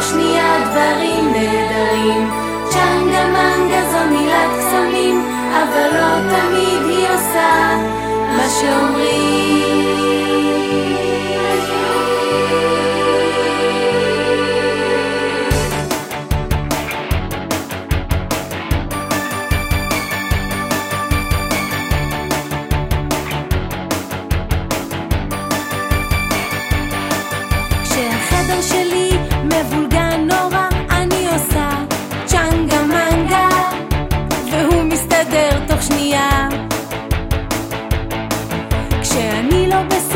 תוך שנייה דברים נהדרים. צ'נגה מנגה זו מילת קסמים, אבל לא תמיד היא עושה מה שאומרים. כשאני לא בסדר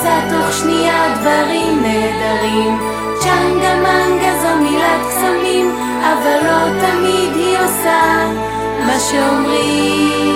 עשה תוך שנייה דברים נהדרים. צ'נגה מנגה זו מילת קסמים, אבל לא תמיד היא עושה מה שאומרים.